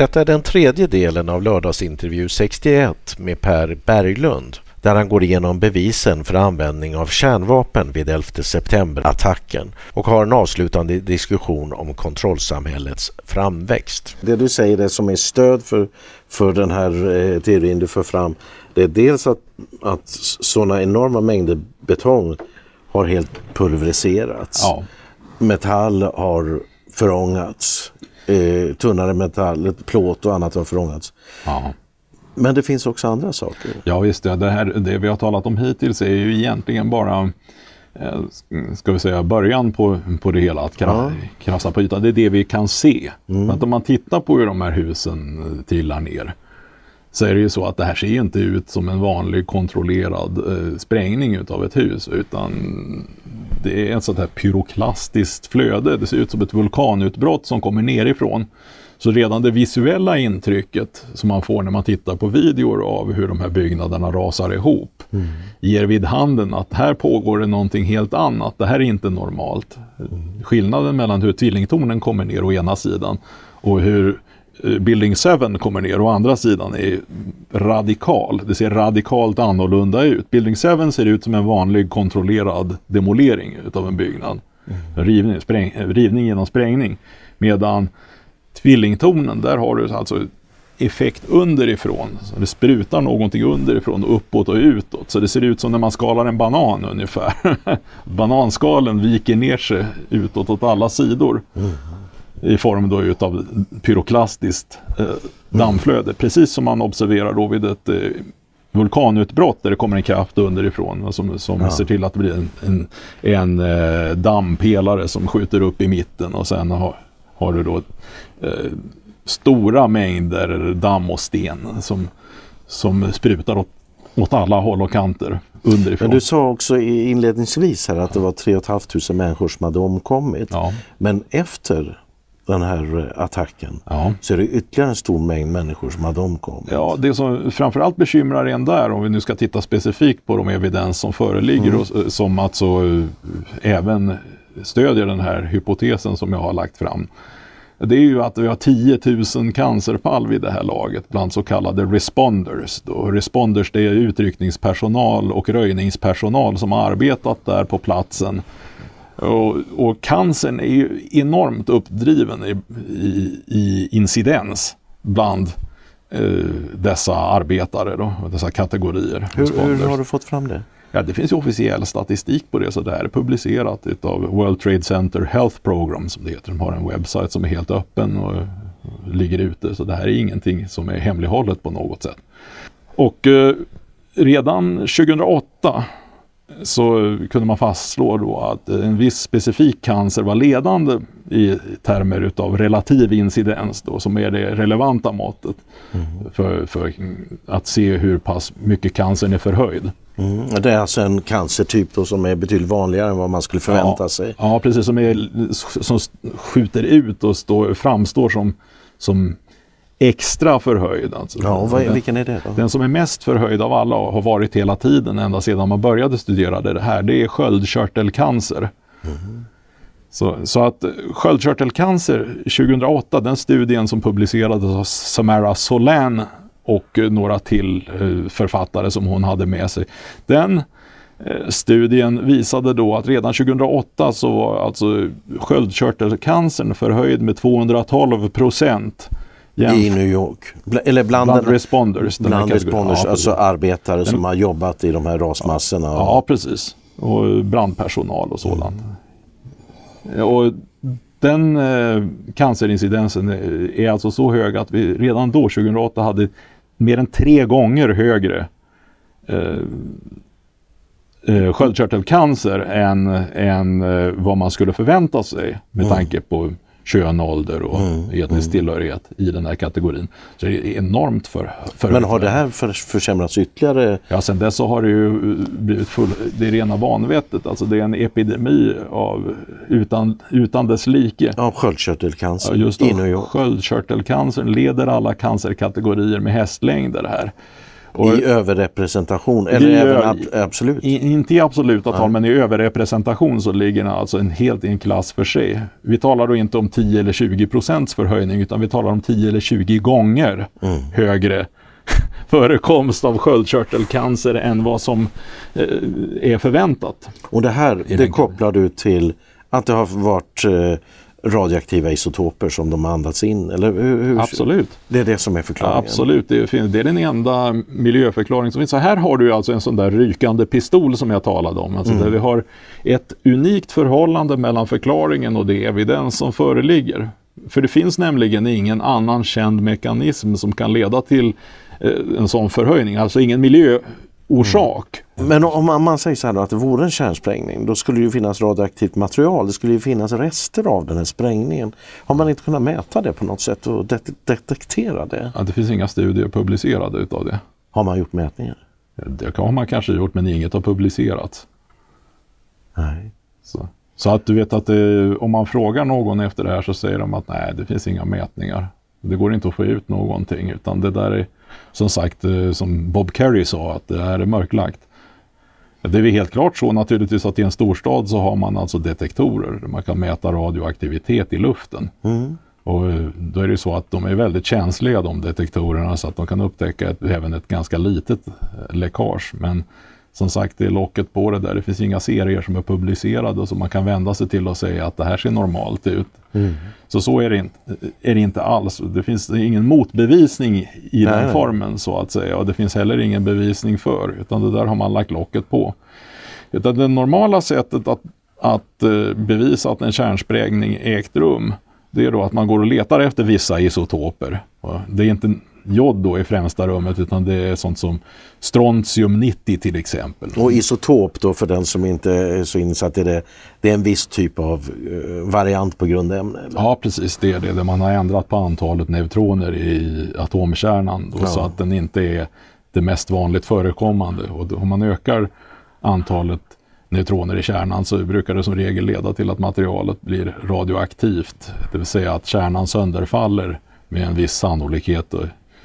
Detta är den tredje delen av lördagsintervju 61 med Per Berglund där han går igenom bevisen för användning av kärnvapen vid 11 september-attacken och har en avslutande diskussion om kontrollsamhällets framväxt. Det du säger det som är stöd för, för den här eh, teorin du för fram det är dels att, att sådana enorma mängder betong har helt pulveriserats. Ja. Metall har förångats. Eh, tunnare metall, plåt och annat har förångats. Ja. Men det finns också andra saker. Ja visst, det, det, här, det vi har talat om hittills är ju egentligen bara eh, ska vi säga början på, på det hela, att kra, ja. krafsa på ytan. Det är det vi kan se. Mm. Att om man tittar på hur de här husen trillar ner så är det ju så att det här ser inte ut som en vanlig kontrollerad eh, sprängning utav ett hus utan det är ett sånt här pyroklastiskt flöde. Det ser ut som ett vulkanutbrott som kommer nerifrån. Så redan det visuella intrycket som man får när man tittar på videor av hur de här byggnaderna rasar ihop mm. ger vid handen att här pågår det någonting helt annat. Det här är inte normalt. Mm. Skillnaden mellan hur tvillingtornen kommer ner å ena sidan och hur Building 7 kommer ner å andra sidan är radikal. Det ser radikalt annorlunda ut. Building 7 ser ut som en vanlig kontrollerad demolering utav en byggnad. Mm. Rivning, spräng, rivning genom sprängning. Medan tvillingtornen, där har du alltså effekt underifrån. Så det sprutar någonting underifrån, uppåt och utåt. Så det ser ut som när man skalar en banan ungefär. Bananskalen viker ner sig utåt åt alla sidor. Mm. I form då utav pyroklastiskt eh, dammflöde. Precis som man observerar då vid ett eh, vulkanutbrott där det kommer en kraft underifrån som, som ja. ser till att det blir en, en, en eh, dammpelare som skjuter upp i mitten och sen har, har du då eh, stora mängder damm och sten som, som sprutar åt, åt alla håll och kanter underifrån. Men du sa också inledningsvis här att det var 3 500 människor som hade omkommit. Ja. Men efter den här attacken ja. så är det ytterligare en stor mängd människor som hade omkommit. Ja, det som framförallt bekymrar en där, om vi nu ska titta specifikt på de evidens som föreligger mm. och som alltså eh, även stödjer den här hypotesen som jag har lagt fram det är ju att vi har 10 000 cancerfall vid det här laget bland så kallade responders. Då. Responders det är utryckningspersonal och röjningspersonal som har arbetat där på platsen. Och, och cancern är ju enormt uppdriven i, i, i incidens bland eh, dessa arbetare, då, dessa kategorier. Hur, hur har du fått fram det? Ja, det finns ju officiell statistik på det, så det här är publicerat av World Trade Center Health Program som det heter. De har en webbsajt som är helt öppen och ligger ute, så det här är ingenting som är hemlighållet på något sätt. Och eh, redan 2008 så kunde man fastslå då att en viss specifik cancer var ledande i termer utav relativ incidens då, som är det relevanta måttet mm. för, för, att se hur pass mycket cancern är förhöjd. Mm. Det är alltså en cancertyp då som är betydligt vanligare än vad man skulle förvänta ja, sig? Ja, precis. Som, är, som skjuter ut och stå, framstår som, som extra förhöjd. Alltså. Ja, vad, vilken är det då? Den som är mest förhöjd av alla och har varit hela tiden ända sedan man började studera det här, det är sköldkörtelcancer. Mm. Så, så, att sköldkörtelcancer 2008, den studien som publicerades av Samara Solan och några till eh, författare som hon hade med sig. Den eh, studien visade då att redan 2008 så var alltså sköldkörtelcancern förhöjd med 212 procent. I New York? Eller bland, bland responders. Bland responders, ja, alltså arbetare den, som har jobbat i de här rasmassorna? Ja, ja precis. Och brandpersonal och sådant. Mm. Och den eh, cancerincidensen är alltså så hög att vi redan då, 2008, hade mer än tre gånger högre eh, eh, sköldkörtelcancer än, än eh, vad man skulle förvänta sig med mm. tanke på kön, ålder och mm, etnisk mm. tillhörighet i den här kategorin. Så det är enormt för, för Men har det här för, försämrats ytterligare? Ja, sen dess så har det ju blivit full, det är rena vanvettet. Alltså det är en epidemi av, utan, utan dess like. Av sköldkörtelcancer ja, just i New York? Sköldkörtelcancern leder alla cancerkategorier med hästlängder här. Och I överrepresentation, eller i, även ab absolut? I, inte i absoluta tal, men i överrepresentation så ligger den alltså en helt i en klass för sig. Vi talar då inte om 10 eller 20 procents förhöjning, utan vi talar om 10 eller 20 gånger mm. högre förekomst av sköldkörtelcancer än vad som eh, är förväntat. Och det här, det kopplar du till att det har varit eh, radioaktiva isotoper som de har andats in? Eller hur, hur, Absolut. Det är det som är förklaringen? Absolut, det är, det är den enda miljöförklaring som finns. Så här har du alltså en sån där rykande pistol som jag talade om. Alltså mm. Där vi har ett unikt förhållande mellan förklaringen och det evidens som föreligger. För det finns nämligen ingen annan känd mekanism som kan leda till eh, en sån förhöjning, alltså ingen miljö orsak. Mm. Men om man säger så här då, att det vore en kärnsprängning, då skulle det finnas radioaktivt material. Det skulle ju finnas rester av den här sprängningen. Har man inte kunnat mäta det på något sätt och det detektera det? Ja, det finns inga studier publicerade utav det. Har man gjort mätningar? Det har man kanske gjort, men inget har publicerats. Nej. Så, så att du vet att det, om man frågar någon efter det här så säger de att nej, det finns inga mätningar. Det går inte att få ut någonting utan det där är som sagt eh, som Bob Kerry sa att det här är mörklagt. Det är helt klart så naturligtvis att i en storstad så har man alltså detektorer man kan mäta radioaktivitet i luften. Mm. Och eh, då är det så att de är väldigt känsliga de detektorerna så att de kan upptäcka ett, även ett ganska litet eh, läckage. Men som sagt, det är locket på det där. Det finns inga serier som är publicerade som man kan vända sig till och säga att det här ser normalt ut. Mm. Så så är det, inte, är det inte alls. Det finns ingen motbevisning i Nej. den formen så att säga. Och det finns heller ingen bevisning för, utan det där har man lagt locket på. Utan det normala sättet att, att eh, bevisa att en kärnsprängning ägt rum, det är då att man går och letar efter vissa isotoper. Det är inte jod då i främsta rummet utan det är sånt som strontium 90 till exempel. Och isotop då för den som inte är så insatt i det, det är en viss typ av uh, variant på grundämne? Eller? Ja precis, det är det. Där man har ändrat på antalet neutroner i atomkärnan då, ja. så att den inte är det mest vanligt förekommande. Och om man ökar antalet neutroner i kärnan så brukar det som regel leda till att materialet blir radioaktivt. Det vill säga att kärnan sönderfaller med en viss sannolikhet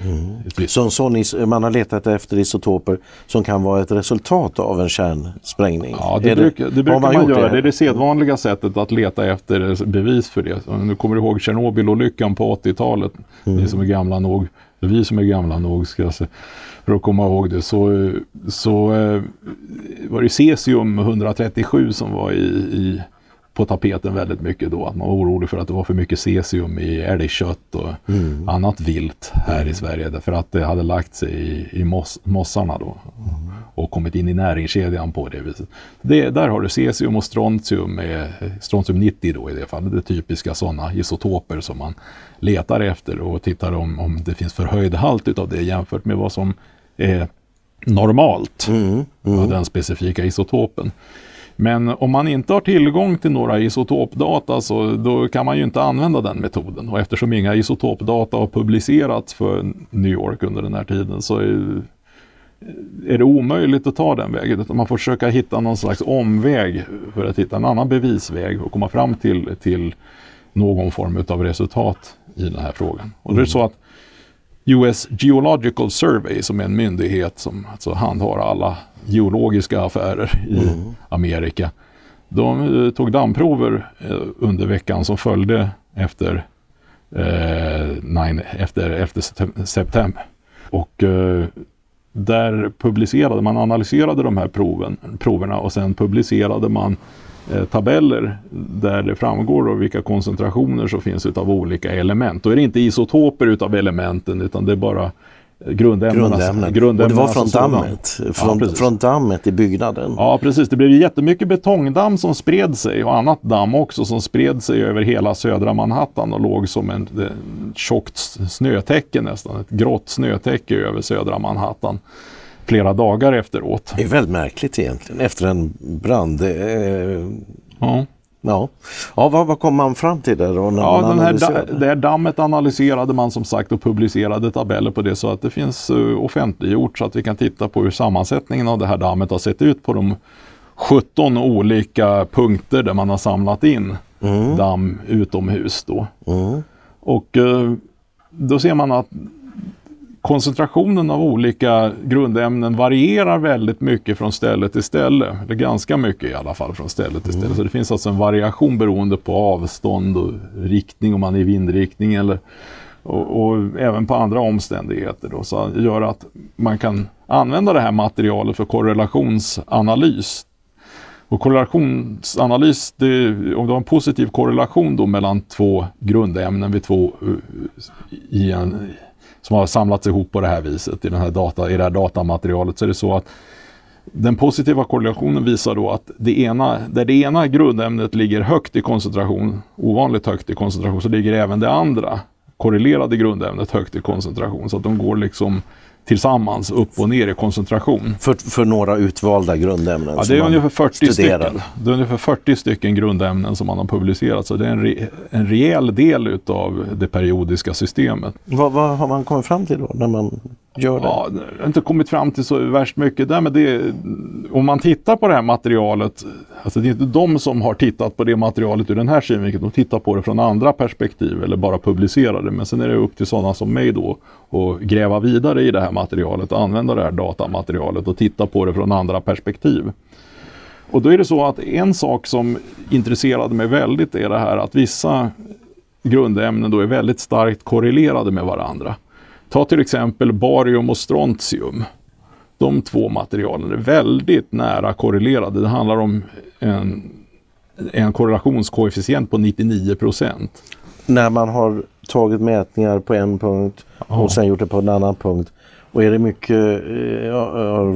Mm. Så sån, man har letat efter isotoper som kan vara ett resultat av en kärnsprängning? Ja, det, brukar, det brukar man, man göra. Det? det är det sedvanliga sättet att leta efter bevis för det. Du kommer ihåg Tjernobylolyckan på 80-talet, mm. ni som är gamla nog, vi som är gamla nog ska säga, för att komma ihåg det, så, så eh, var det cesium 137 som var i, i på tapeten väldigt mycket då. Att man var orolig för att det var för mycket cesium i älgkött och mm. annat vilt här mm. i Sverige. Därför att det hade lagt sig i, i moss, mossarna då. Mm. Och kommit in i näringskedjan på det viset. Det, där har du cesium och strontium, med, strontium 90 då i det fallet. Det är typiska sådana isotoper som man letar efter och tittar om, om det finns förhöjd halt utav det jämfört med vad som är normalt. Mm. Mm. Den specifika isotopen. Men om man inte har tillgång till några isotopdata så då kan man ju inte använda den metoden. Och eftersom inga isotopdata har publicerats för New York under den här tiden så är, är det omöjligt att ta den vägen. Utan man får försöka hitta någon slags omväg för att hitta en annan bevisväg och komma fram till, till någon form av resultat i den här frågan. Och det är så att US Geological Survey som är en myndighet som alltså handhar alla geologiska affärer i mm. Amerika. De eh, tog dammprover eh, under veckan som följde efter, eh, nine, efter, efter september. Och eh, där publicerade man, analyserade de här proven, proverna och sen publicerade man tabeller där det framgår då vilka koncentrationer som finns utav olika element. Då är det inte isotoper utav elementen utan det är bara grundämnena. Grundämnen. grundämnen. Och det var från dammet, från, ja, från dammet i byggnaden. Ja precis, det blev jättemycket betongdamm som spred sig och annat damm också som spred sig över hela södra Manhattan och låg som en, en tjockt snötäcke nästan, ett grått snötäcke över södra Manhattan flera dagar efteråt. Det är väldigt märkligt egentligen efter en brand. Eh, ja. Ja, ja vad, vad kom man fram till där då? När ja, den här det här dammet analyserade man som sagt och publicerade tabeller på det så att det finns uh, offentliggjort så att vi kan titta på hur sammansättningen av det här dammet har sett ut på de 17 olika punkter där man har samlat in mm. damm utomhus. Då. Mm. Och uh, då ser man att koncentrationen av olika grundämnen varierar väldigt mycket från ställe till ställe. Eller ganska mycket i alla fall från ställe till ställe. Mm. Så det finns alltså en variation beroende på avstånd och riktning, om man är i vindriktning eller och, och, även på andra omständigheter. Då, så gör att man kan använda det här materialet för korrelationsanalys. Och korrelationsanalys, det, om du har en positiv korrelation då mellan två grundämnen vid två, i en, som har samlats ihop på det här viset i, den här data, i det här datamaterialet så är det så att den positiva korrelationen visar då att det ena, där det ena grundämnet ligger högt i koncentration, ovanligt högt i koncentration, så ligger även det andra korrelerade grundämnet högt i koncentration. Så att de går liksom tillsammans upp och ner i koncentration. För, för några utvalda grundämnen? Ja, det är, ungefär 40 stycken, det är ungefär 40 stycken grundämnen som man har publicerat. Så det är en, re, en rejäl del utav det periodiska systemet. Vad, vad, har man kommit fram till då när man gör det? Ja, jag har inte kommit fram till så värst mycket där. Men det, om man tittar på det här materialet. Alltså det är inte de som har tittat på det materialet ur den här synvinkeln. De tittar på det från andra perspektiv eller bara publicerar det. Men sen är det upp till sådana som mig då att gräva vidare i det här materialet, använda det här datamaterialet och titta på det från andra perspektiv. Och då är det så att en sak som intresserade mig väldigt är det här att vissa grundämnen då är väldigt starkt korrelerade med varandra. Ta till exempel barium och strontium. De två materialen är väldigt nära korrelerade. Det handlar om en, en korrelationskoefficient på 99 procent. När man har tagit mätningar på en punkt och ja. sen gjort det på en annan punkt. Och är det mycket... Eh, ja,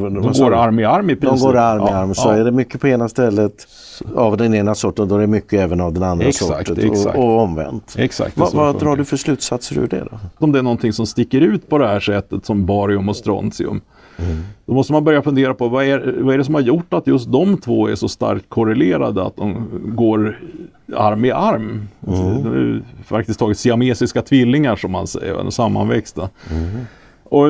de går arm i arm i princip. De går arm i arm. Ja, så är det mycket på ena stället av den ena sorten då är det mycket även av den andra exakt, sorten. Exakt. Och, och omvänt. Exakt, Va, vad drar du för slutsatser ur det då? Om det är någonting som sticker ut på det här sättet som barium och strontium. Mm. Då måste man börja fundera på vad är, vad är det som har gjort att just de två är så starkt korrelerade att de går arm i arm. Mm. Det är faktiskt tagit siamesiska tvillingar som man säger, sammanväxta. Mm. Och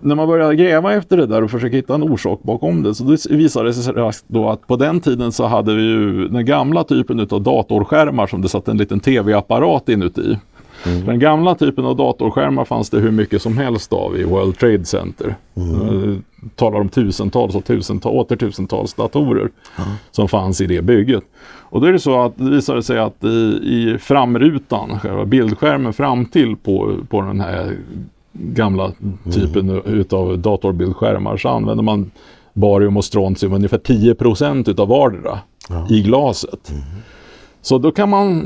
när man börjar gräva efter det där och försöka hitta en orsak bakom det så det visade det sig då att på den tiden så hade vi ju den gamla typen av datorskärmar som det satt en liten tv-apparat inuti. Mm. Den gamla typen av datorskärmar fanns det hur mycket som helst av i World Trade Center. Mm. talar om tusentals och tusentals, åter tusentals datorer mm. som fanns i det bygget. Och då är det så att det visade sig att i, i framrutan, själva bildskärmen fram till på, på den här gamla typen mm. utav datorbildskärmar så använder man barium och strontium ungefär 10 utav vardera ja. i glaset. Mm. Så då kan man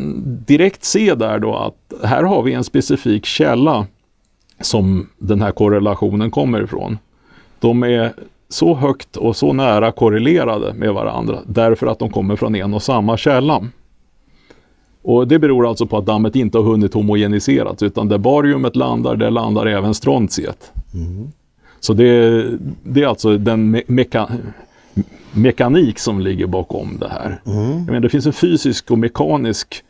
direkt se där då att här har vi en specifik källa som den här korrelationen kommer ifrån. De är så högt och så nära korrelerade med varandra därför att de kommer från en och samma källa. Och Det beror alltså på att dammet inte har hunnit homogeniserats utan där bariumet landar, där landar även strontiet. Mm. Så det, det, är alltså den me meka mekanik som ligger bakom det här. Mm. menar, det finns en fysisk och mekanisk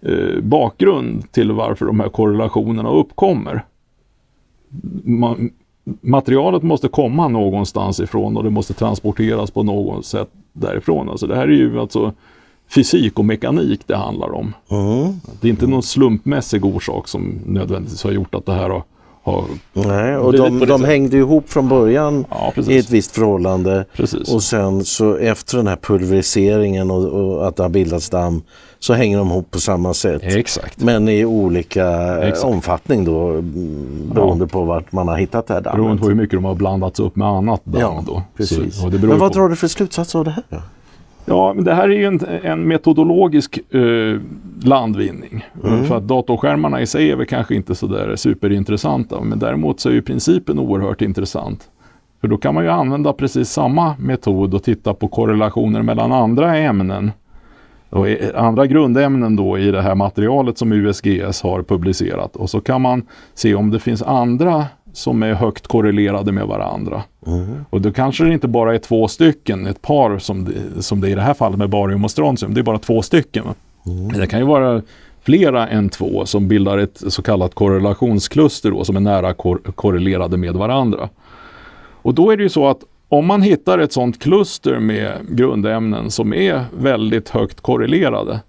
eh, bakgrund till varför de här korrelationerna uppkommer. Man, materialet måste komma någonstans ifrån och det måste transporteras på något sätt därifrån. Alltså det här är ju alltså fysik och mekanik det handlar om. Mm. Det är inte någon slumpmässig orsak som nödvändigtvis har gjort att det här har har Nej, och de, de hängde ihop från början ja, i ett visst förhållande precis. och sen så efter den här pulveriseringen och, och, att det har bildats damm så hänger de ihop på samma sätt. Exakt. Men i olika Exakt. omfattning då beroende ja. på vart man har hittat det här dammet. Beroende på hur mycket de har blandats upp med annat damm. Ja, då. precis. Så, Men vad på... drar du för slutsats av det här? Ja, men det här är ju en, en metodologisk eh, landvinning. Mm. För att datorskärmarna i sig är väl kanske inte sådär superintressanta. Men däremot så är ju principen oerhört intressant. För då kan man ju använda precis samma metod och titta på korrelationer mellan andra ämnen. Och andra grundämnen då i det här materialet som USGS har publicerat. Och så kan man se om det finns andra som är högt korrelerade med varandra. Mm. Och då kanske det inte bara är två stycken, ett par som det, som det är i det här fallet med barium och strontium. Det är bara två stycken. Mm. Det kan ju vara flera än två som bildar ett så kallat korrelationskluster då, som är nära kor korrelerade med varandra. Och då är det ju så att om man hittar ett sådant kluster med grundämnen som är väldigt högt korrelerade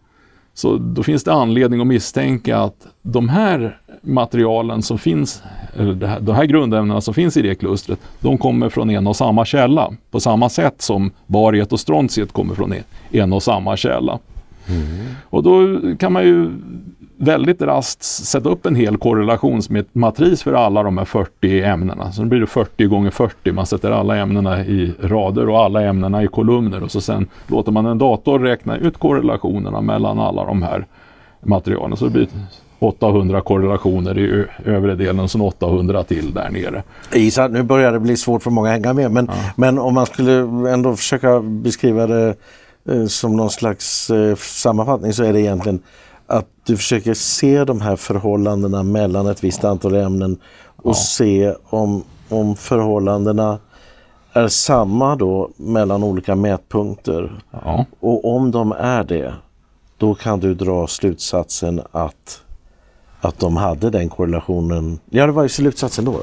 så då finns det anledning att misstänka att de här materialen som finns, eller här, de här grundämnena som finns i det klustret, de kommer från en och samma källa. På samma sätt som bariet och strontiet kommer från en och samma källa. Mm. Och då kan man ju väldigt raskt sätta upp en hel korrelationsmatris för alla de här 40 ämnena. Så då blir det 40 gånger 40. Man sätter alla ämnena i rader och alla ämnena i kolumner och så sen låter man en dator räkna ut korrelationerna mellan alla de här materialen. Så det blir 800 korrelationer i övre delen och sen 800 till där nere. Isa, nu börjar det bli svårt för många att hänga med men, ja. men om man skulle ändå försöka beskriva det eh, som någon slags eh, sammanfattning så är det egentligen att du försöker se de här förhållandena mellan ett visst antal ämnen och ja. se om, om förhållandena är samma då mellan olika mätpunkter. Ja. Och om de är det, då kan du dra slutsatsen att, att de hade den korrelationen. Ja, det var ju slutsatsen då.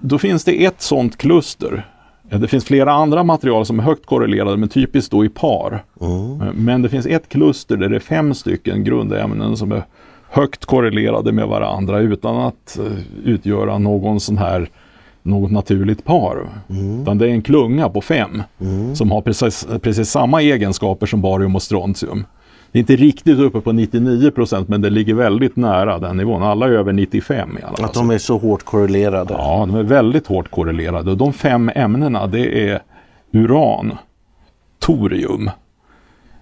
Då finns det ett sånt kluster det finns flera andra material som är högt korrelerade men typiskt då i par. Mm. Men det finns ett kluster där det är fem stycken grundämnen som är högt korrelerade med varandra utan att uh, utgöra någon sån här något naturligt par. Mm. Utan det är en klunga på fem mm. som har precis, precis samma egenskaper som barium och strontium. Det är inte riktigt uppe på 99 procent men det ligger väldigt nära den nivån. Alla är över 95 i alla fall. Att de är så hårt korrelerade? Ja, de är väldigt hårt korrelerade. Och de fem ämnena det är uran, torium,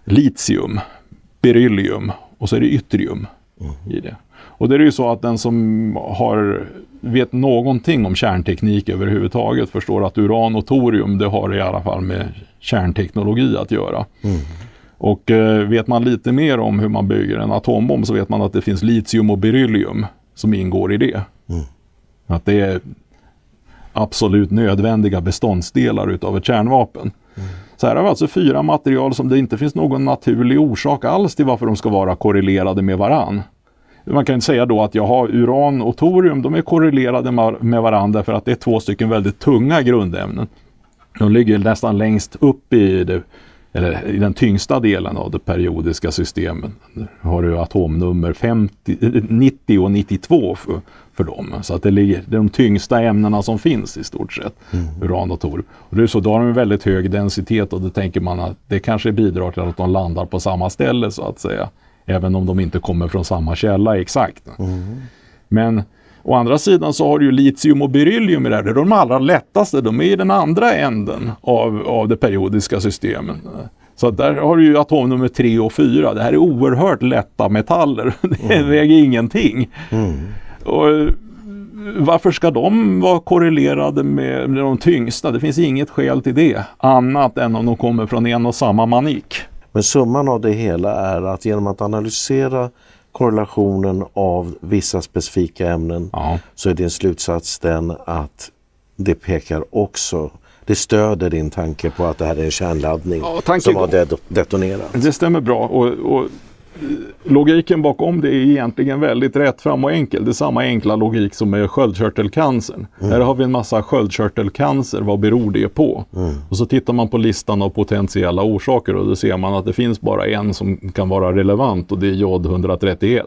litium, beryllium och så är det yttrium mm. i det. Och det är ju så att den som har, vet någonting om kärnteknik överhuvudtaget förstår att uran och torium det har i alla fall med kärnteknologi att göra. Mm. Och eh, vet man lite mer om hur man bygger en atombomb så vet man att det finns litium och beryllium som ingår i det. Mm. Att det är absolut nödvändiga beståndsdelar utav ett kärnvapen. Mm. Så här har vi alltså fyra material som det inte finns någon naturlig orsak alls till varför de ska vara korrelerade med varann. Man kan säga då att jag har uran och torium, de är korrelerade med varandra för att det är två stycken väldigt tunga grundämnen. De ligger nästan längst upp i det eller i den tyngsta delen av det periodiska systemet har du atomnummer 50, 90 och 92 för, för dem. Så att det, ligger, det är de tyngsta ämnena som finns i stort sett, mm. uran och tor. Och det är så, då har de en väldigt hög densitet och då tänker man att det kanske bidrar till att de landar på samma ställe så att säga. Även om de inte kommer från samma källa exakt. Mm. Men Å andra sidan så har du ju litium och beryllium i det här. Det är de allra lättaste. De är i den andra änden av, av det periodiska systemet. Så där har du ju atomnummer 3 och 4. Det här är oerhört lätta metaller. Det mm. väger ingenting. Mm. Och varför ska de vara korrelerade med de tyngsta? Det finns inget skäl till det. Annat än om de kommer från en och samma manik. Men summan av det hela är att genom att analysera korrelationen av vissa specifika ämnen ja. så är din slutsats den att det pekar också det stöder din tanke på att det här är en kärnladdning ja, som har detonerat. Det stämmer bra. Och, och, logiken bakom det är egentligen väldigt rättfram och enkel. Det är samma enkla logik som med sköldkörtelcancern. Mm. Här har vi en massa sköldkörtelcancer. Vad beror det på? Mm. Och så tittar man på listan av potentiella orsaker och då ser man att det finns bara en som kan vara relevant och det är jod 131.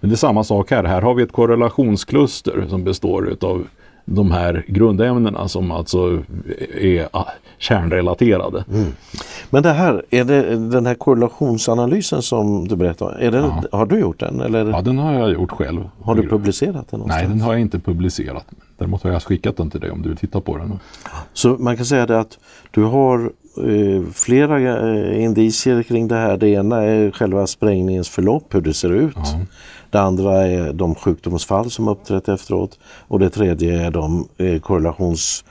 Men det är samma sak här. Här har vi ett korrelationskluster som består utav de här grundämnena som alltså är ah, kärnrelaterade. Mm. Men det här, är det den här korrelationsanalysen som du berättade är det, ja. har du gjort den? Eller? Ja, den har jag gjort själv. Har du publicerat den någonstans? Nej, den har jag inte publicerat. Däremot har jag skickat den till dig om du vill titta på den. Så man kan säga det att du har flera eh, indicier kring det här. Det ena är själva sprängningens förlopp, hur det ser ut. Ja. Det andra är de sjukdomsfall som uppträtt efteråt och det tredje är de eh, korrelations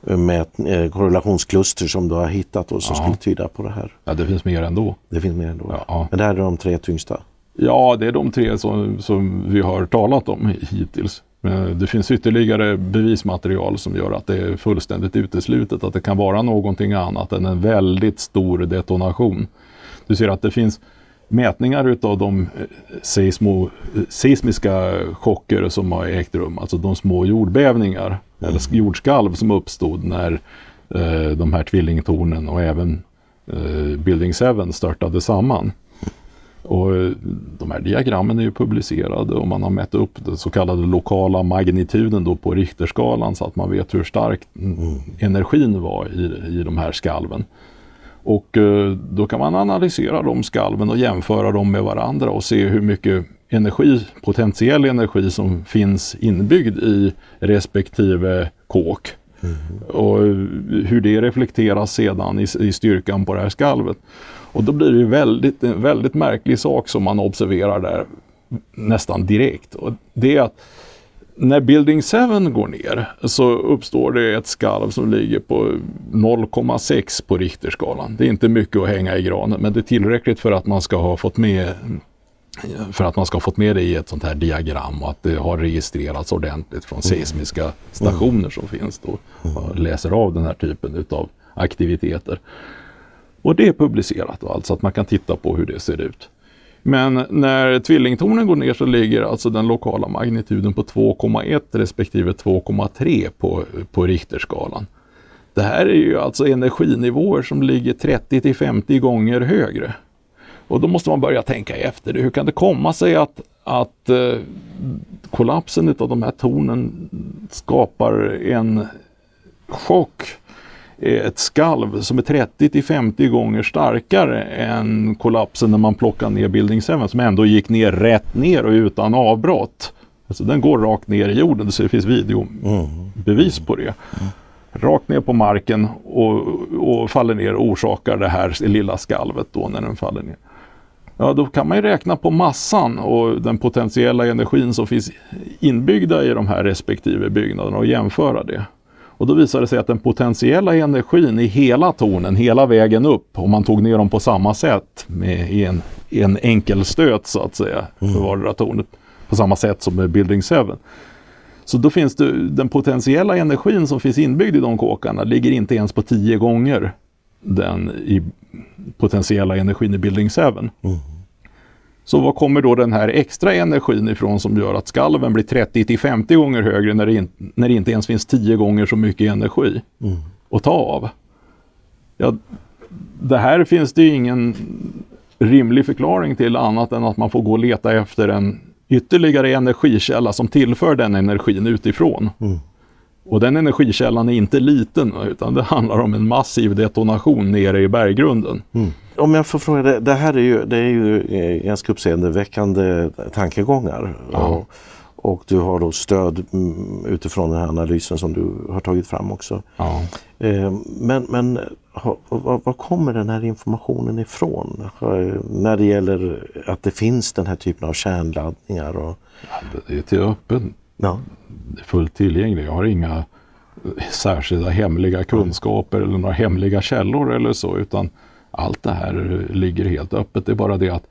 med eh, korrelationskluster som du har hittat och som ja. skulle tyda på det här. Ja, det finns mer ändå. Det finns mer ändå. Ja. Men det här är de tre tyngsta? Ja, det är de tre som, som vi har talat om hittills. Eh, det finns ytterligare bevismaterial som gör att det är fullständigt uteslutet att det kan vara någonting annat än en väldigt stor detonation. Du ser att det finns mätningar utav de eh, seismo, eh, seismiska chocker som har ägt rum, alltså de små jordbävningar mm. eller jordskalv som uppstod när eh, de här tvillingtornen och även eh, Building 7 störtade samman. Och eh, de här diagrammen är ju publicerade och man har mätt upp den så kallade lokala magnituden då på Richterskalan så att man vet hur stark mm. energin var i, i de här skalven. Och eh, då kan man analysera de skalven och jämföra dem med varandra och se hur mycket energi, potentiell energi som finns inbyggd i respektive kåk. Mm. Och hur det reflekteras sedan i, i, styrkan på det här skalvet. Och då blir det väldigt, en väldigt märklig sak som man observerar där nästan direkt. Och det är att när Building 7 går ner så uppstår det ett skalv som ligger på 0,6 på Richterskalan. Det är inte mycket att hänga i granen men det är tillräckligt för att man ska ha fått med för att man ska ha fått med det i ett sånt här diagram och att det har registrerats ordentligt från seismiska stationer som finns då och läser av den här typen utav aktiviteter. Och det är publicerat alltså att man kan titta på hur det ser ut. Men när tvillingtornen går ner så ligger alltså den lokala magnituden på 2,1 respektive 2,3 på, på Richterskalan. Det här är ju alltså energinivåer som ligger 30 till 50 gånger högre. Och då måste man börja tänka efter. Hur kan det komma sig att, att eh, kollapsen av de här tornen skapar en chock ett skalv som är 30 till 50 gånger starkare än kollapsen när man plockar ner Building 7 som ändå gick ner rätt ner och utan avbrott. Alltså den går rakt ner i jorden, så det finns videobevis på det. Rakt ner på marken och, och faller ner och orsakar det här lilla skalvet då när den faller ner. Ja, då kan man ju räkna på massan och den potentiella energin som finns inbyggda i de här respektive byggnaderna och jämföra det. Och då visade det sig att den potentiella energin i hela tornen, hela vägen upp, om man tog ner dem på samma sätt med en, en enkel stöt så att säga, mm. för vardera tornet, på samma sätt som med Building 7. Så då finns det, den potentiella energin som finns inbyggd i de kåkarna ligger inte ens på tio gånger den i potentiella energin i Building 7. Mm. Så vad kommer då den här extra energin ifrån som gör att skalven blir 30 till 50 gånger högre när det, in, när det inte ens finns 10 gånger så mycket energi mm. att ta av? Ja, det här finns det ingen rimlig förklaring till annat än att man får gå och leta efter en ytterligare energikälla som tillför den energin utifrån. Mm. Och den energikällan är inte liten utan det handlar om en massiv detonation nere i berggrunden. Mm. Om jag får fråga, det, det här är ju, det är ju eh, ganska uppseendeväckande tankegångar. Ja. Och, och, du har då stöd mm, utifrån den här analysen som du har tagit fram också. Ja. Eh, men men var, kommer den här informationen ifrån? När det gäller att det finns den här typen av kärnladdningar? Och... Ja, det är till öppen ja. Fullt tillgänglig. Jag har inga särskilda hemliga kunskaper eller några hemliga källor eller så utan allt det här ligger helt öppet. Det är bara det att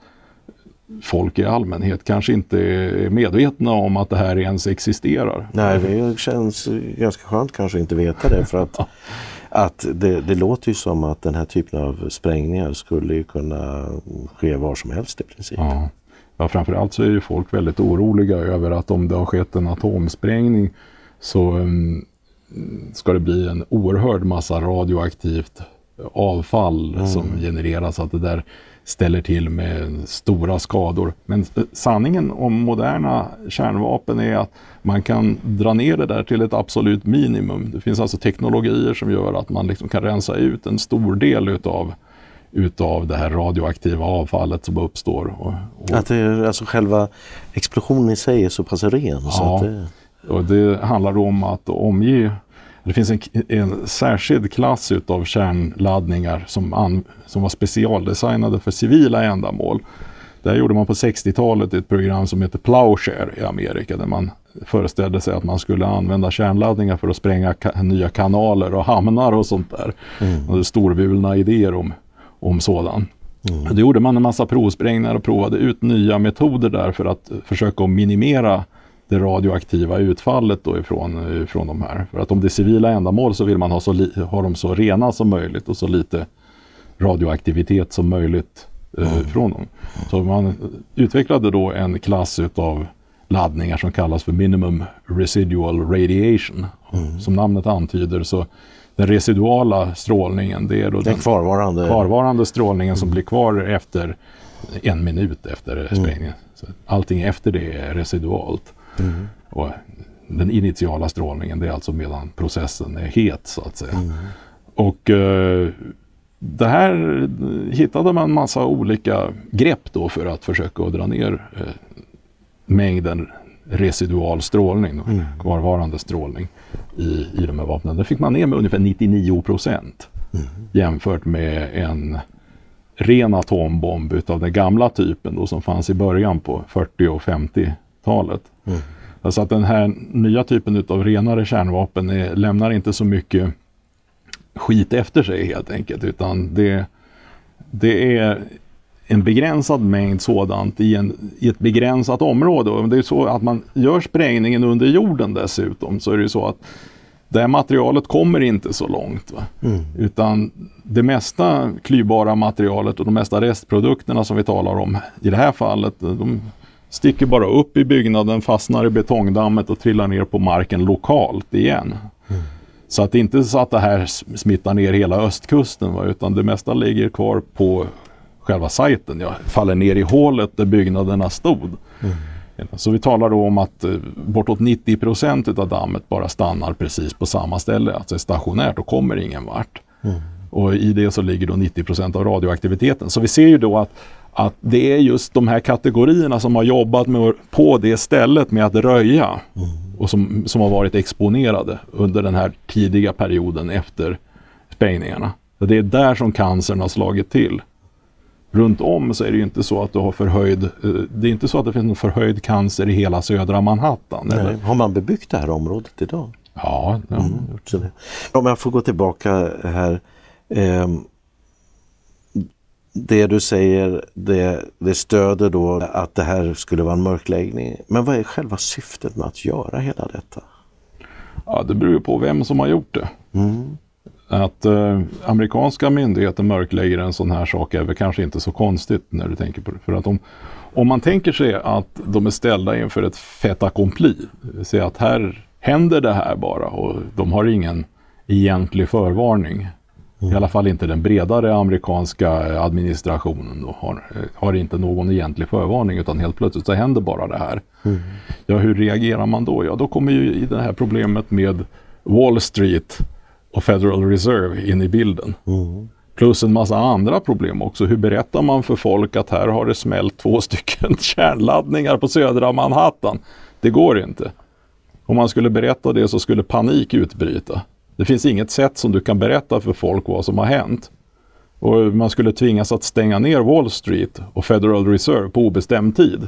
folk i allmänhet kanske inte är medvetna om att det här ens existerar. Nej, det känns ganska skönt kanske inte veta det för att, att det, det, låter ju som att den här typen av sprängningar skulle kunna ske var som helst i princip. Ja. Ja, framförallt så är ju folk väldigt oroliga över att om det har skett en atomsprängning så um, ska det bli en oerhörd massa radioaktivt avfall mm. som genereras. Att det där ställer till med stora skador. Men eh, sanningen om moderna kärnvapen är att man kan dra ner det där till ett absolut minimum. Det finns alltså teknologier som gör att man liksom kan rensa ut en stor del utav utav det här radioaktiva avfallet som uppstår. Och, och att det är, alltså själva explosionen i sig är så pass ren? Ja, så det... och det handlar om att omge det finns en, en särskild klass utav kärnladdningar som, an, som var specialdesignade för civila ändamål. Det här gjorde man på 60-talet i ett program som heter Plowshare i Amerika där man föreställde sig att man skulle använda kärnladdningar för att spränga ka nya kanaler och hamnar och sånt där. Mm. Och storvulna idéer om om sådan. Mm. Då gjorde man en massa provsprängningar och provade ut nya metoder där för att försöka minimera det radioaktiva utfallet då ifrån, ifrån de här. För att om det är civila ändamål så vill man ha, så ha dem så rena som möjligt och så lite radioaktivitet som möjligt eh, mm. från dem. Så man utvecklade då en klass utav laddningar som kallas för minimum residual radiation. Mm. Som namnet antyder så den residuala strålningen. Det är då den, den kvarvarande. kvarvarande strålningen som blir kvar efter en minut efter sprängningen. Så allting efter det är residualt. Och den initiala strålningen det är alltså medan processen är het så att säga. Och eh, det här hittade man massa olika grepp då för att försöka dra ner eh, mängden residual strålning, mm. kvarvarande strålning i, i de här vapnen. Det fick man ner med ungefär 99 procent mm. jämfört med en ren atombomb utav den gamla typen då, som fanns i början på 40 och 50-talet. Mm. Alltså att den här nya typen utav renare kärnvapen är, lämnar inte så mycket skit efter sig helt enkelt utan det, det är en begränsad mängd sådant i, en, i ett begränsat område. Och det är så att man gör sprängningen under jorden dessutom så är det ju så att det här materialet kommer inte så långt. Mm. Utan det mesta klyvbara materialet och de mesta restprodukterna som vi talar om i det här fallet, de sticker bara upp i byggnaden, fastnar i betongdammet och trillar ner på marken lokalt igen. Mm. Så att det är inte så att det här smittar ner hela östkusten, va, utan det mesta ligger kvar på själva sajten. Jag faller ner i hålet där byggnaderna stod. Mm. Så vi talar då om att eh, bortåt 90 procent av dammet bara stannar precis på samma ställe, alltså är stationärt och kommer ingen vart. Mm. Och i det så ligger då 90 procent av radioaktiviteten. Så vi ser ju då att, att det är just de här kategorierna som har jobbat med, på det stället med att röja mm. och som, som har varit exponerade under den här tidiga perioden efter sprängningarna. det är där som cancern har slagit till runt om så är det ju inte så att du har förhöjd, eh, det är inte så att det finns någon förhöjd cancer i hela södra Manhattan. Nej. Eller? Har man bebyggt det här området idag? Ja, det har mm. gjort. Det. Om jag får gå tillbaka här. Eh, det du säger, det, det stöder då att det här skulle vara en mörkläggning. Men vad är själva syftet med att göra hela detta? Ja, det beror på vem som har gjort det. Mm. Att eh, amerikanska myndigheter mörklägger en sån här sak är väl kanske inte så konstigt när du tänker på det. För att om, om man tänker sig att de är ställda inför ett fait accompli, det vill säga att här händer det här bara och de har ingen egentlig förvarning. Mm. I alla fall inte den bredare amerikanska administrationen då, har, har inte någon egentlig förvarning utan helt plötsligt så händer bara det här. Mm. Ja, hur reagerar man då? Ja, då kommer ju i det här problemet med Wall Street och Federal Reserve in i bilden. Mm. Plus en massa andra problem också. Hur berättar man för folk att här har det smält två stycken kärnladdningar på södra Manhattan? Det går inte. Om man skulle berätta det så skulle panik utbryta. Det finns inget sätt som du kan berätta för folk vad som har hänt. Och man skulle tvingas att stänga ner Wall Street och Federal Reserve på obestämd tid.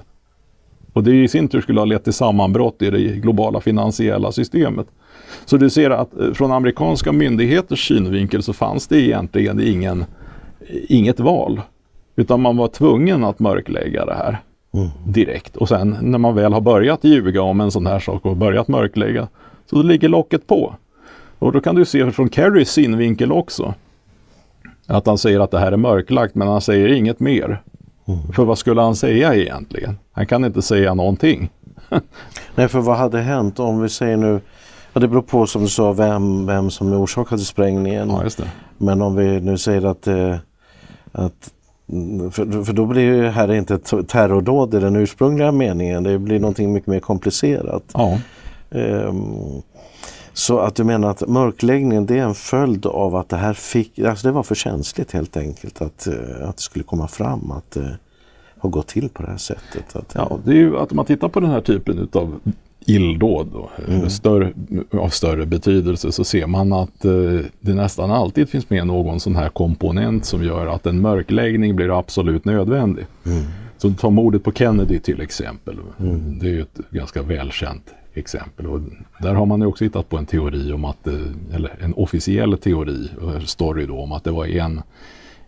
Och det i sin tur skulle ha lett till sammanbrott i det globala finansiella systemet. Så du ser att eh, från amerikanska myndigheters synvinkel så fanns det egentligen ingen, inget val. Utan man var tvungen att mörklägga det här mm. direkt. Och sen när man väl har börjat ljuga om en sån här sak och börjat mörklägga så då ligger locket på. Och då kan du se från Kerrys synvinkel också. Att han säger att det här är mörklagt men han säger inget mer. Mm. För vad skulle han säga egentligen? Han kan inte säga någonting. Nej, för vad hade hänt om vi säger nu Ja, det beror på som du sa vem, vem som orsakade sprängningen. Ja, Men om vi nu säger att, eh, att för, för då blir det här inte ett terrordåd i den ursprungliga meningen. Det blir någonting mycket mer komplicerat. Ja. Um, så att du menar att mörkläggningen det är en följd av att det här fick, alltså det var för känsligt helt enkelt att, eh, att det skulle komma fram att det eh, har gått till på det här sättet. Att, ja, det är ju att om man tittar på den här typen utav illdåd då, mm. större, av större betydelse så ser man att eh, det nästan alltid finns med någon sån här komponent som gör att en mörkläggning blir absolut nödvändig. Mm. Så ta mordet på Kennedy till exempel. Mm. Det är ju ett ganska välkänt exempel. Och där har man ju också hittat på en teori om att, eh, eller en officiell teori, eh, story då, om att det var en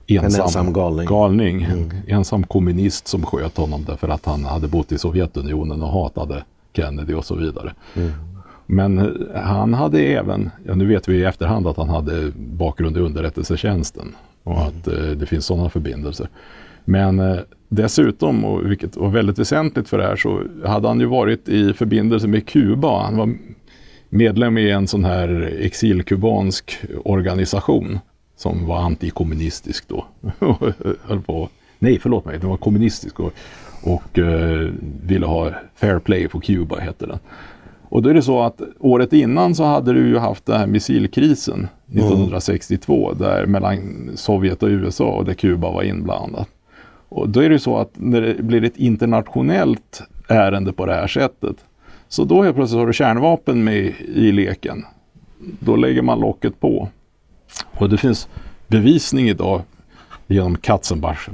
ensam, en ensam galning, galning mm. en ensam kommunist som sköt honom därför att han hade bott i Sovjetunionen och hatade Kennedy och så vidare. Mm. Men eh, han hade även, ja nu vet vi i efterhand att han hade bakgrund i underrättelsetjänsten och mm. att eh, det finns sådana förbindelser. Men eh, dessutom, och vilket var väldigt väsentligt för det här, så hade han ju varit i förbindelse med Kuba. Han var medlem i en sån här exilkubansk organisation som var antikommunistisk då och höll på nej förlåt mig, den var kommunistisk och, och uh, ville ha Fair Play på Kuba hette den. Och då är det så att året innan så hade du ju haft den här missilkrisen 1962 mm. där mellan Sovjet och USA och där Kuba var inblandat. Och då är det så att när det blir ett internationellt ärende på det här sättet så då helt plötsligt har du kärnvapen med i leken. Då lägger man locket på. Och det finns bevisning idag genom Katzenbach,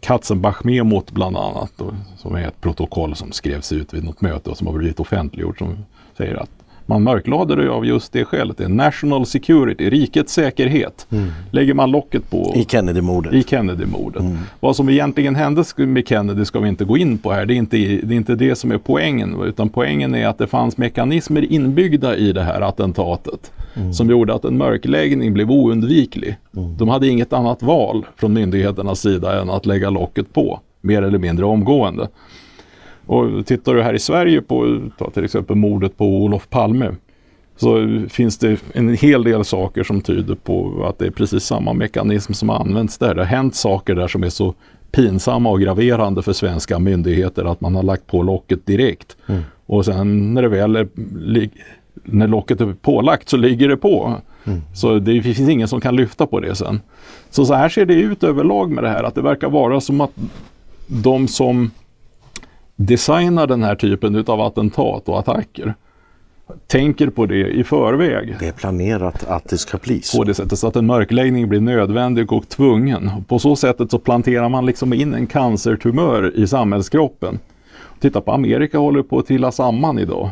Katzenbach-memot bland annat, då, som är ett protokoll som skrevs ut vid något möte och som har blivit offentliggjort som säger att man mörklade det av just det skälet. Det är national security, rikets säkerhet. Mm. Lägger man locket på i Kennedy-mordet. I Kennedy-mordet. Mm. Vad som egentligen hände med Kennedy ska vi inte gå in på här. Det är inte det, är inte det som är poängen. Utan poängen är att det fanns mekanismer inbyggda i det här attentatet. Mm. Som gjorde att en mörkläggning blev oundviklig. Mm. De hade inget annat val från myndigheternas sida än att lägga locket på. Mer eller mindre omgående. Och tittar du här i Sverige på ta till exempel mordet på Olof Palme så finns det en hel del saker som tyder på att det är precis samma mekanism som används där. Det har hänt saker där som är så pinsamma och graverande för svenska myndigheter att man har lagt på locket direkt. Mm. Och sen när det väl är, när locket är pålagt så ligger det på. Mm. Så det finns ingen som kan lyfta på det sen. Så så här ser det ut överlag med det här att det verkar vara som att de som designar den här typen av attentat och attacker tänker på det i förväg. Det är planerat att det ska bli så. På det sättet så att en mörkläggning blir nödvändig och tvungen. På så sättet så planterar man liksom in en cancertumör i samhällskroppen. Titta på Amerika håller på att trilla samman idag.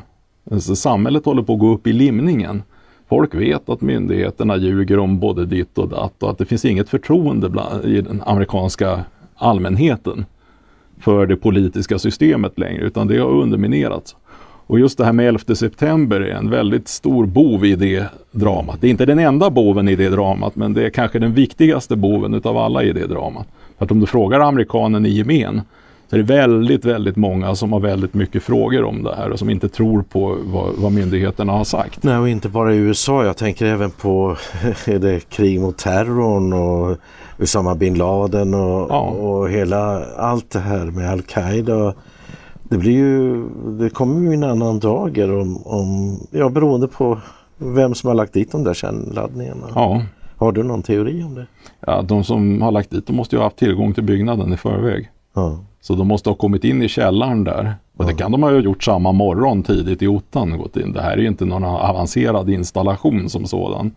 Alltså, samhället håller på att gå upp i limningen. Folk vet att myndigheterna ljuger om både ditt och datt och att det finns inget förtroende bland, i den amerikanska allmänheten för det politiska systemet längre, utan det har underminerats. Och just det här med 11 september är en väldigt stor bov i det dramat. Det är inte den enda boven i det dramat, men det är kanske den viktigaste boven utav alla i det dramat. För att om du frågar amerikanen i gemen så är det väldigt, väldigt många som har väldigt mycket frågor om det här och som inte tror på vad, vad myndigheterna har sagt. Nej, och inte bara i USA. Jag tänker även på det krig mot terrorn och Usama bin Laden och, ja. och hela allt det här med Al-Qaida. Det blir ju, det kommer ju en annan dager om, om, ja beroende på vem som har lagt dit de där kärnladdningarna. Ja. Har du någon teori om det? Ja, de som har lagt dit dem måste ju ha haft tillgång till byggnaden i förväg. Ja. Så de måste ha kommit in i källaren där. Och det kan de ha gjort samma morgon tidigt i ottan. Gått in. Det här är ju inte någon avancerad installation som sådan.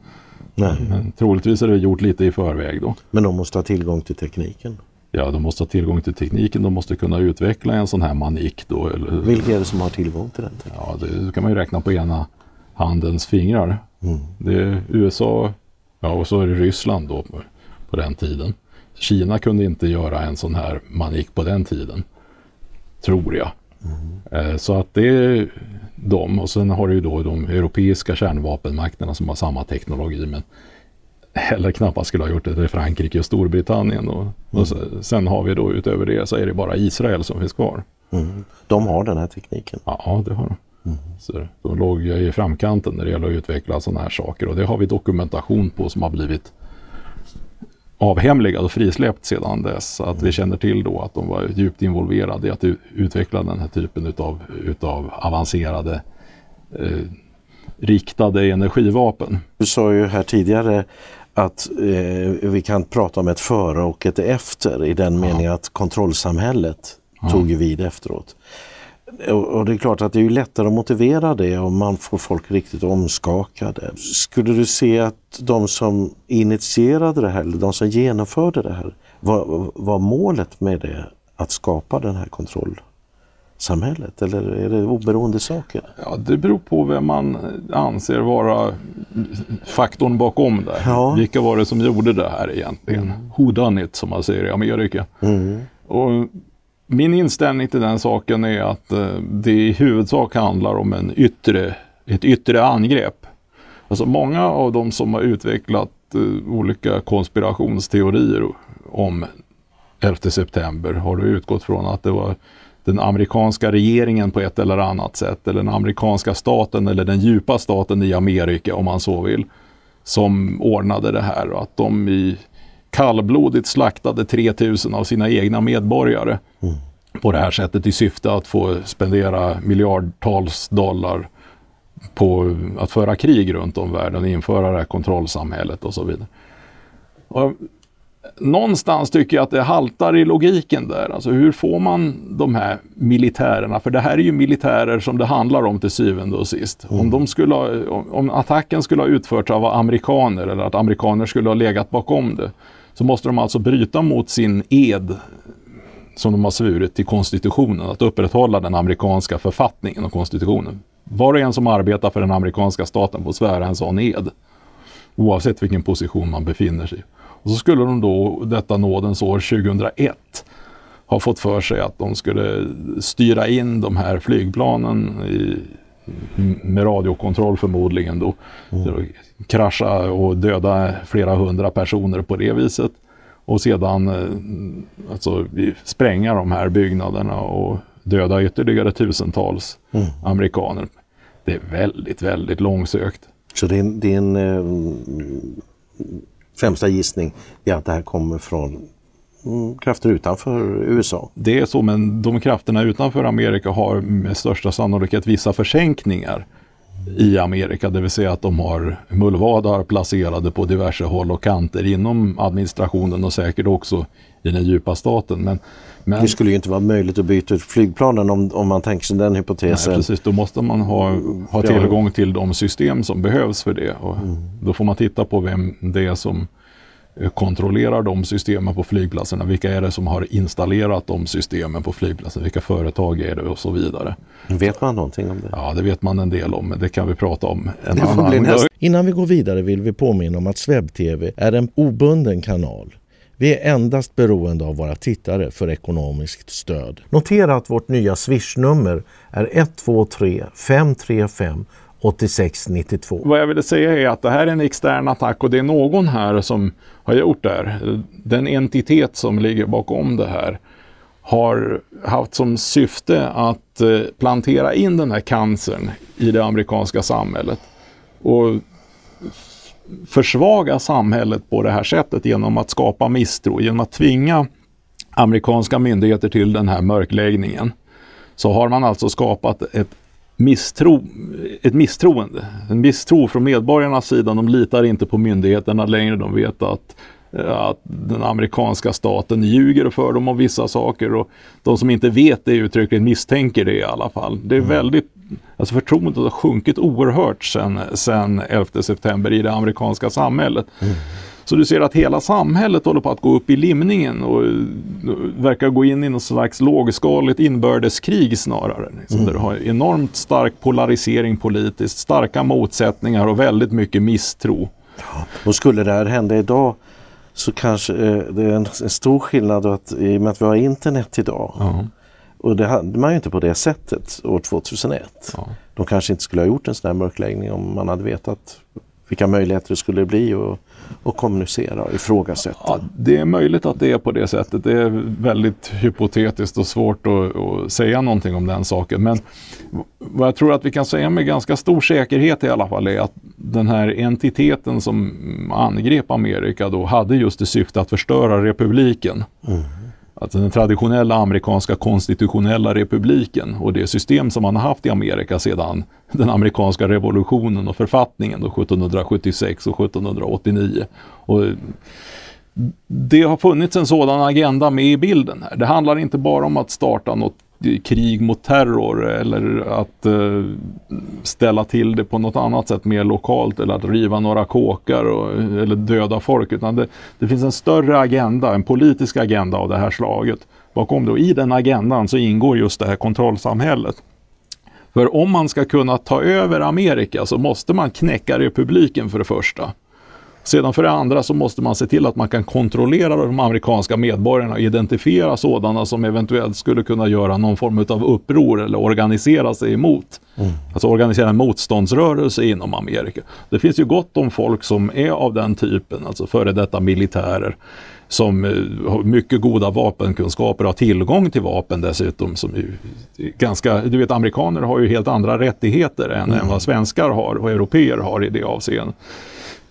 Nej. Men troligtvis är det gjort lite i förväg då. Men de måste ha tillgång till tekniken? Ja, de måste ha tillgång till tekniken. De måste kunna utveckla en sån här manik då. Eller... Vilka är det som har tillgång till den? Ja, det kan man ju räkna på ena handens fingrar. Mm. Det är USA, ja och så är det Ryssland då på, på den tiden. Kina kunde inte göra en sån här manik på den tiden. Tror jag. Mm. Så att det är de och sen har du ju då de europeiska kärnvapenmakterna som har samma teknologi men heller knappast skulle ha gjort det. Är Frankrike och Storbritannien. Och, mm. och sen har vi då utöver det så är det bara Israel som finns kvar. Mm. De har den här tekniken? Ja, det har de. Mm. Så de låg i framkanten när det gäller att utveckla sådana här saker och det har vi dokumentation på som har blivit avhemligad och frisläppt sedan dess. Att vi känner till då att de var djupt involverade i att utveckla den här typen utav, utav avancerade eh, riktade energivapen. Du sa ju här tidigare att eh, vi kan prata om ett före och ett efter i den meningen att kontrollsamhället ja. tog vid efteråt. Och det är klart att det är lättare att motivera det om man får folk riktigt omskakade. Skulle du se att de som initierade det här, eller de som genomförde det här, var, var målet med det att skapa den här kontrollsamhället? Eller är det oberoende saker? Ja, det beror på vem man anser vara faktorn bakom det. Ja. Vilka var det som gjorde det här egentligen? Mm. Who done it som man säger i Amerika. Mm. Och min inställning till den saken är att eh, det i huvudsak handlar om en yttre, ett yttre angrepp. Alltså många av de som har utvecklat eh, olika konspirationsteorier om 11 september har utgått från att det var den amerikanska regeringen på ett eller annat sätt, eller den amerikanska staten eller den djupa staten i Amerika om man så vill, som ordnade det här och att de i kallblodigt slaktade 3000 av sina egna medborgare mm. på det här sättet i syfte att få spendera miljardtals dollar på att föra krig runt om världen, införa det här kontrollsamhället och så vidare. Och någonstans tycker jag att det haltar i logiken där. Alltså hur får man de här militärerna? För det här är ju militärer som det handlar om till syvende och sist. Mm. Om, de skulle ha, om attacken skulle ha utförts av amerikaner eller att amerikaner skulle ha legat bakom det så måste de alltså bryta mot sin ed som de har svurit till konstitutionen, att upprätthålla den amerikanska författningen och konstitutionen. Var och en som arbetar för den amerikanska staten får svära en sån ed, oavsett vilken position man befinner sig i. Och så skulle de då, detta nådens år 2001, ha fått för sig att de skulle styra in de här flygplanen i, med radiokontroll förmodligen då. Mm. Krascha och döda flera hundra personer på det viset. Och sedan eh, alltså, spränga de här byggnaderna och döda ytterligare tusentals mm. amerikaner. Det är väldigt, väldigt långsökt. Så det är, det är en eh, främsta gissning är att det här kommer från mm, krafter utanför USA. Det är så, men de krafterna utanför Amerika har med största sannolikhet vissa försänkningar i Amerika, det vill säga att de har mullvadar placerade på diverse håll och kanter inom administrationen och säkert också i den djupa staten. Men, men... Det skulle ju inte vara möjligt att byta ut flygplanen om, om man tänker sig den hypotesen. Nej, precis, då måste man ha, ha tillgång till de system som behövs för det. Och mm. Då får man titta på vem det är som kontrollerar de systemen på flygplatserna. Vilka är det som har installerat de systemen på flygplatsen? Vilka företag är det och så vidare. Vet man någonting om det? Ja, det vet man en del om, det kan vi prata om en annan gång. Innan vi går vidare vill vi påminna om att SvebTV är en obunden kanal vi är endast beroende av våra tittare för ekonomiskt stöd. Notera att vårt nya swishnummer är 123 535 8692. Vad jag ville säga är att det här är en extern attack och det är någon här som har gjort där. Den entitet som ligger bakom det här har haft som syfte att eh, plantera in den här cancern i det amerikanska samhället. Och försvaga samhället på det här sättet genom att skapa misstro, genom att tvinga amerikanska myndigheter till den här mörkläggningen. Så har man alltså skapat ett misstro, ett misstroende, en misstro från medborgarnas sida. De litar inte på myndigheterna längre. De vet att, att den amerikanska staten ljuger för dem om vissa saker och de som inte vet det uttryckligen misstänker det i alla fall. Det är mm. väldigt Alltså förtroendet har sjunkit oerhört sen 11 september i det amerikanska samhället. Mm. Så du ser att hela samhället håller på att gå upp i limningen och verkar gå in i något slags lågskaligt inbördeskrig snarare. Liksom, mm. Där du har enormt stark polarisering politiskt, starka motsättningar och väldigt mycket misstro. Ja. Och skulle det här hända idag så kanske eh, det är en, en, stor skillnad att i och med att vi har internet idag ja. Och det hade man ju inte på det sättet år 2001. Ja. De kanske inte skulle ha gjort en sån här mörkläggning om man hade vetat vilka möjligheter det skulle bli att, att kommunicera och ifrågasätta. Ja, det är möjligt att det är på det sättet. Det är väldigt hypotetiskt och svårt att, att, säga någonting om den saken. Men vad jag tror att vi kan säga med ganska stor säkerhet i alla fall är att den här entiteten som angrep Amerika då hade just det syfte att förstöra republiken. Mm. Alltså den traditionella amerikanska konstitutionella republiken och det system som man har haft i Amerika sedan den amerikanska revolutionen och författningen då 1776 och 1789. Och det har funnits en sådan agenda med i bilden. här. Det handlar inte bara om att starta något krig mot terror eller att eh, ställa till det på något annat sätt mer lokalt eller att riva några kåkar och, eller döda folk. Utan det, det, finns en större agenda, en politisk agenda av det här slaget bakom det. Och i den agendan så ingår just det här kontrollsamhället. För om man ska kunna ta över Amerika så måste man knäcka republiken för det första. Sedan för det andra så måste man se till att man kan kontrollera de amerikanska medborgarna och identifiera sådana som eventuellt skulle kunna göra någon form av uppror eller organisera sig emot. Mm. Alltså organisera en motståndsrörelse inom Amerika. Det finns ju gott om folk som är av den typen, alltså före detta militärer som eh, har mycket goda vapenkunskaper, har tillgång till vapen dessutom. Som ganska, du vet amerikaner har ju helt andra rättigheter än, mm. än vad svenskar har och europeer har i det avseendet.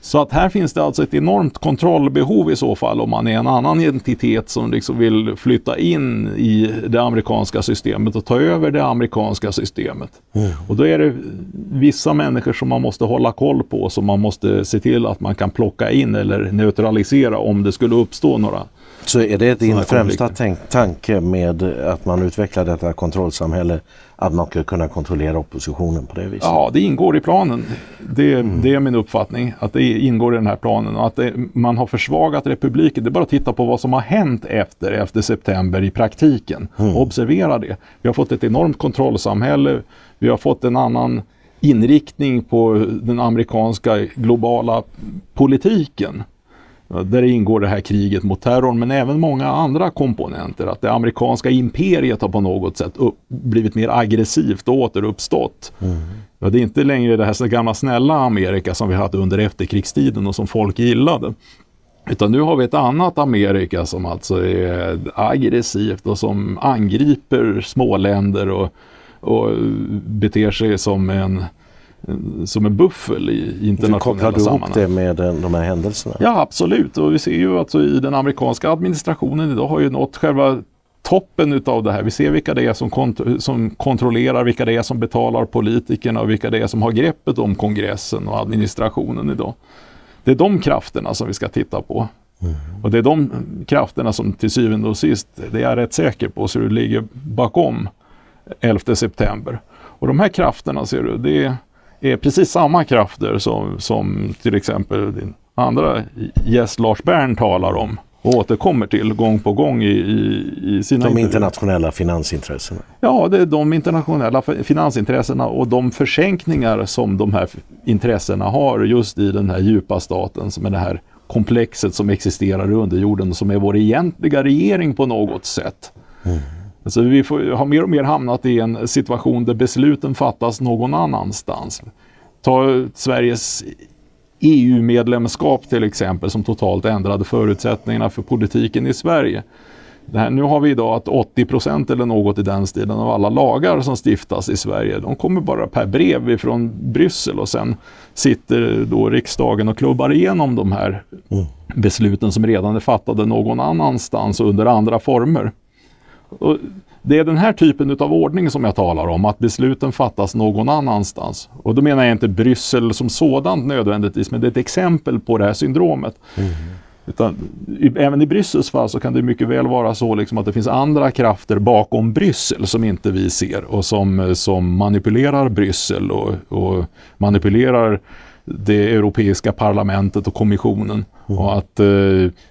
Så att här finns det alltså ett enormt kontrollbehov i så fall om man är en annan entitet som liksom vill flytta in i det amerikanska systemet och ta över det amerikanska systemet. Mm. Och då är det vissa människor som man måste hålla koll på som man måste se till att man kan plocka in eller neutralisera om det skulle uppstå några så är det din främsta tanke med att man utvecklar detta kontrollsamhälle att man ska kunna kontrollera oppositionen på det viset? Ja, det ingår i planen. Det, mm. det är min uppfattning, att det ingår i den här planen. Och att det, man har försvagat republiken. Det är bara att titta på vad som har hänt efter 11 september i praktiken. Mm. Observera det. Vi har fått ett enormt kontrollsamhälle. Vi har fått en annan inriktning på den amerikanska globala politiken. Där ingår det här kriget mot terrorn men även många andra komponenter. Att det amerikanska imperiet har på något sätt upp, blivit mer aggressivt och återuppstått. Mm. Ja, det är inte längre det här gamla snälla Amerika som vi hade under efterkrigstiden och som folk gillade. Utan nu har vi ett annat Amerika som alltså är aggressivt och som angriper småländer och, och beter sig som en som en buffel i internationella Kopplar du ihop det med de här händelserna? Ja absolut och vi ser ju att i den amerikanska administrationen idag har ju nått själva toppen utav det här. Vi ser vilka det är som, kont som kontrollerar, vilka det är som betalar politikerna och vilka det är som har greppet om kongressen och administrationen idag. Det är de krafterna som vi ska titta på. Mm. Och det är de krafterna som till syvende och sist, det är jag rätt säker på, så det ligger bakom 11 september. Och de här krafterna ser du, det är är precis samma krafter som, som till exempel din andra gäst Lars Bern talar om och återkommer till gång på gång i, i, i sina... De internationella finansintressena? Ja, det är de internationella finansintressena och de försänkningar som de här intressena har just i den här djupa staten som är det här komplexet som existerar under jorden och som är vår egentliga regering på något sätt. Mm. Alltså vi får, har mer och mer hamnat i en situation där besluten fattas någon annanstans. Ta Sveriges EU-medlemskap till exempel som totalt ändrade förutsättningarna för politiken i Sverige. Här, nu har vi idag att 80 procent eller något i den stilen av alla lagar som stiftas i Sverige, de kommer bara per brev ifrån Bryssel och sen sitter då riksdagen och klubbar igenom de här mm. besluten som redan är fattade någon annanstans under andra former. Och det är den här typen av ordning som jag talar om, att besluten fattas någon annanstans. Och då menar jag inte Bryssel som sådant nödvändigtvis, men det är ett exempel på det här syndromet. Mm. Utan, även i Bryssels fall så kan det mycket väl vara så liksom att det finns andra krafter bakom Bryssel som inte vi ser och som, som manipulerar Bryssel och, och manipulerar det europeiska parlamentet och kommissionen. Mm. Och att eh,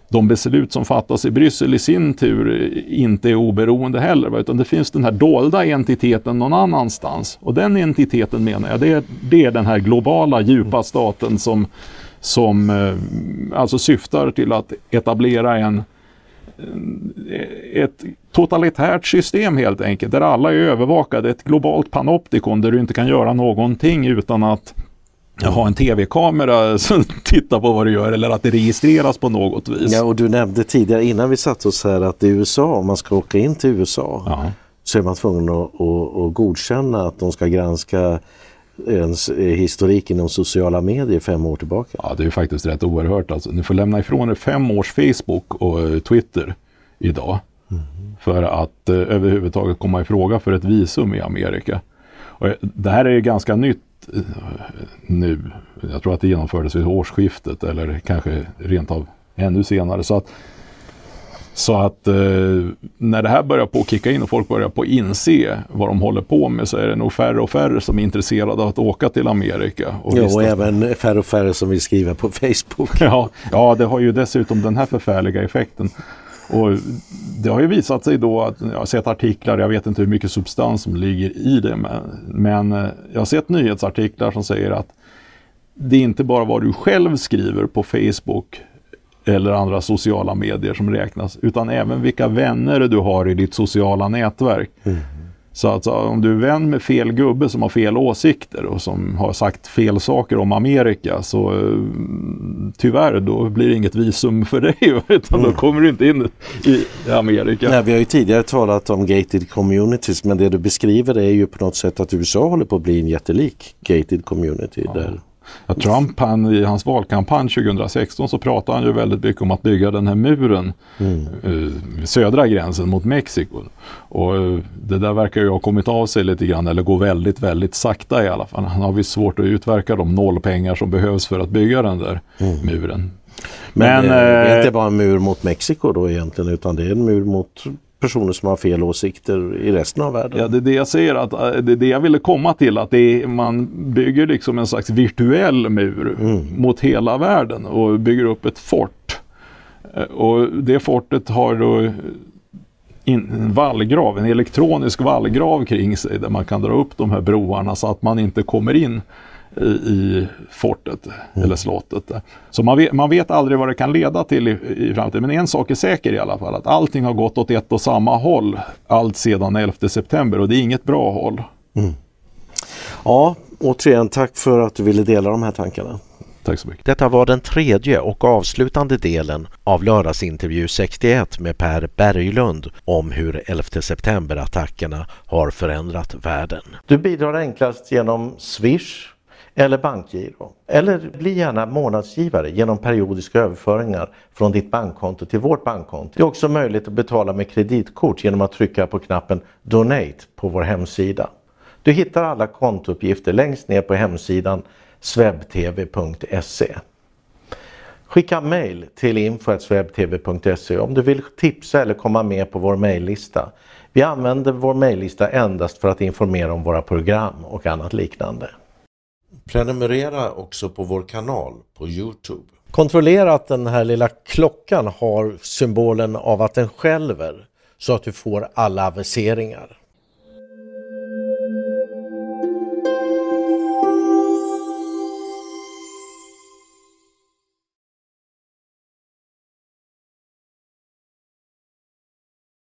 de beslut som fattas i Bryssel i sin tur inte är oberoende heller. Utan det finns den här dolda entiteten någon annanstans. Och den entiteten menar jag, det är, det är den här globala djupa staten som, som eh, alltså syftar till att etablera en ett totalitärt system helt enkelt, där alla är övervakade. Ett globalt panoptikon där du inte kan göra någonting utan att ha en tv-kamera som tittar på vad du gör eller att det registreras på något vis. Ja, och du nämnde tidigare innan vi satt oss här att i USA, om man ska åka in till USA ja. så är man tvungen att, att, att godkänna att de ska granska ens historik inom sociala medier fem år tillbaka. Ja, det är faktiskt rätt oerhört. Alltså, ni får lämna ifrån er fem års Facebook och eh, Twitter idag mm. för att eh, överhuvudtaget komma i fråga för ett visum i Amerika. Och eh, det här är ganska nytt nu. Jag tror att det genomfördes vid årsskiftet eller kanske rent av ännu senare. Så att, så att eh, när det här börjar på att kicka in och folk börjar på att inse vad de håller på med så är det nog färre och färre som är intresserade av att åka till Amerika. Och, ja, och även färre och färre som vill skriva på Facebook. Ja, ja, det har ju dessutom den här förfärliga effekten. Och det har ju visat sig då att jag har sett artiklar, jag vet inte hur mycket substans som ligger i det, men, men eh, jag har sett nyhetsartiklar som säger att det är inte bara vad du själv skriver på Facebook eller andra sociala medier som räknas, utan även vilka vänner du har i ditt sociala nätverk. Mm. Så alltså, om du är vän med fel gubbe som har fel åsikter och som har sagt fel saker om Amerika så eh, tyvärr då blir det inget visum för dig utan mm. då kommer du inte in i, Amerika. Nej, vi har ju tidigare talat om gated communities men det du beskriver är ju på något sätt att USA håller på att bli en jättelik gated community ja. där Ja, Trump han, i hans valkampanj 2016 så pratade han ju väldigt mycket om att bygga den här muren mm. uh, södra gränsen mot Mexiko. Och uh, det där verkar ju ha kommit av sig lite grann eller gå väldigt, väldigt sakta i alla fall. Han har visst svårt att utverka de nollpengar som behövs för att bygga den där mm. muren. Men, Men det är inte bara en mur mot Mexiko då egentligen utan det är en mur mot personer som har fel åsikter i resten av världen. Ja, det är det jag säger, att eh, det är det jag ville komma till, att är, man bygger liksom en slags virtuell mur mm. mot hela världen och bygger upp ett fort. Eh, och det fortet har då en vallgrav, en elektronisk vallgrav kring sig där man kan dra upp de här broarna så att man inte kommer in i, i fortet mm. eller slottet. Så man vet, man vet aldrig vad det kan leda till i, i framtiden. Men en sak är säker i alla fall, att allting har gått åt ett och samma håll allt sedan 11 september och det är inget bra håll. Mm. Ja, återigen tack för att du ville dela de här tankarna. Tack så mycket. Detta var den tredje och avslutande delen av lördagsintervju 61 med Per Berglund om hur 11 september-attackerna har förändrat världen. Du bidrar enklast genom Swish eller bankgiro. Eller bli gärna månadsgivare genom periodiska överföringar från ditt bankkonto till vårt bankkonto. Det är också möjligt att betala med kreditkort genom att trycka på knappen Donate på vår hemsida. Du hittar alla kontouppgifter längst ner på hemsidan swebtv.se. Skicka mail till info.swebtv.se om du vill tipsa eller komma med på vår mejllista. Vi använder vår mejllista endast för att informera om våra program och annat liknande. Prenumerera också på vår kanal på Youtube. Kontrollera att den här lilla klockan har symbolen av att den skälver så att du får alla aviseringar.